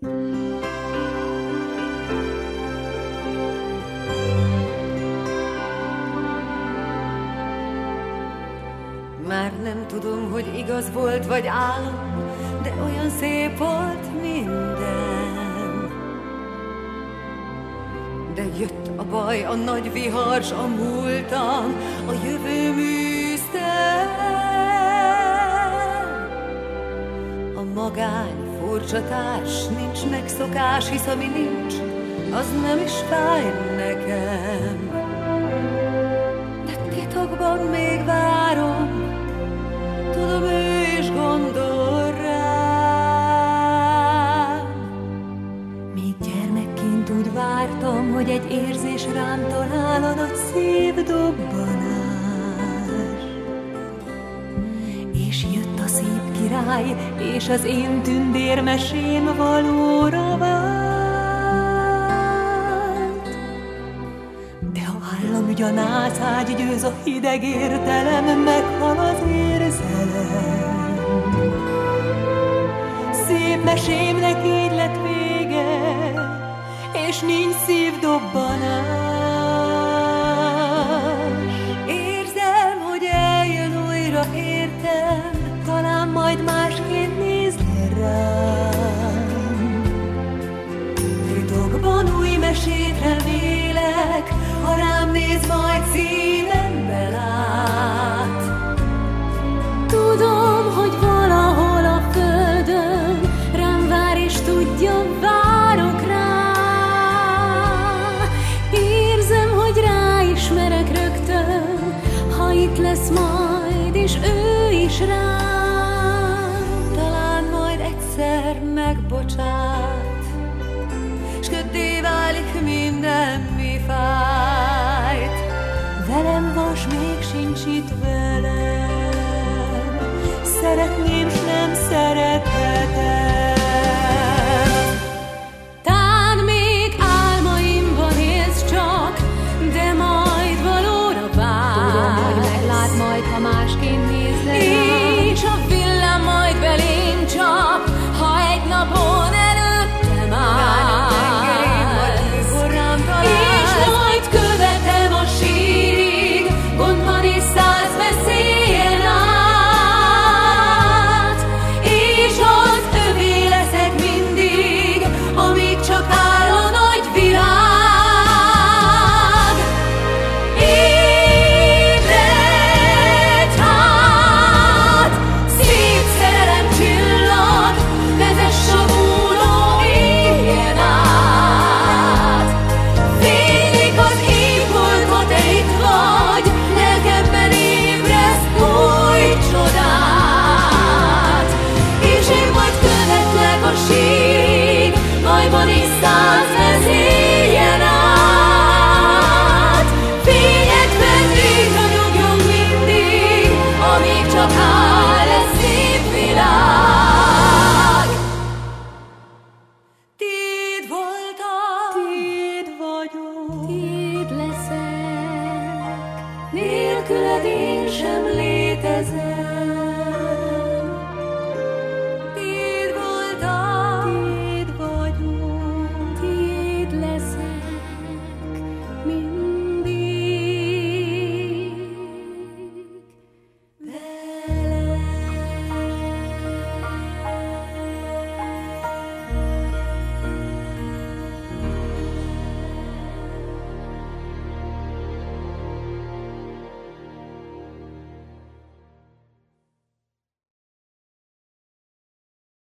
Már nem tudom, hogy igaz volt vagy álom, de olyan szép volt minden. De jött a baj, a nagy vihars, a múltam, a jövő műzte. A magány, furcsa társ, nincs megszokás, hisz ami nincs, az nem is fáj nekem. De titokban még várom, tudom, ő is gondol rám. Még gyermekként úgy vártam, hogy egy érzés rám talál a nagy szívdobbanás. Király, és az én tündérmesém valóra vált. De ha állam ügy a nászágy győz a hideg értelem, meghal az érzelem. Szép mesémnek így lett vége, és nincs szívdobbanás. Rám. Titokban új mesét remélek, ha rám néz, majd szívembe lát. Tudom, hogy valahol a földön rám vár, és tudja, várok rá. Érzem, hogy ráismerek rögtön, ha itt lesz majd, és ő is rám. Megbocsát, s köddé válik minden, mi fájt. Velem vas még sincs itt velem, szeretném, s nem szerethetem. Majd, ha másként néz le És a nélküled én sem létezem.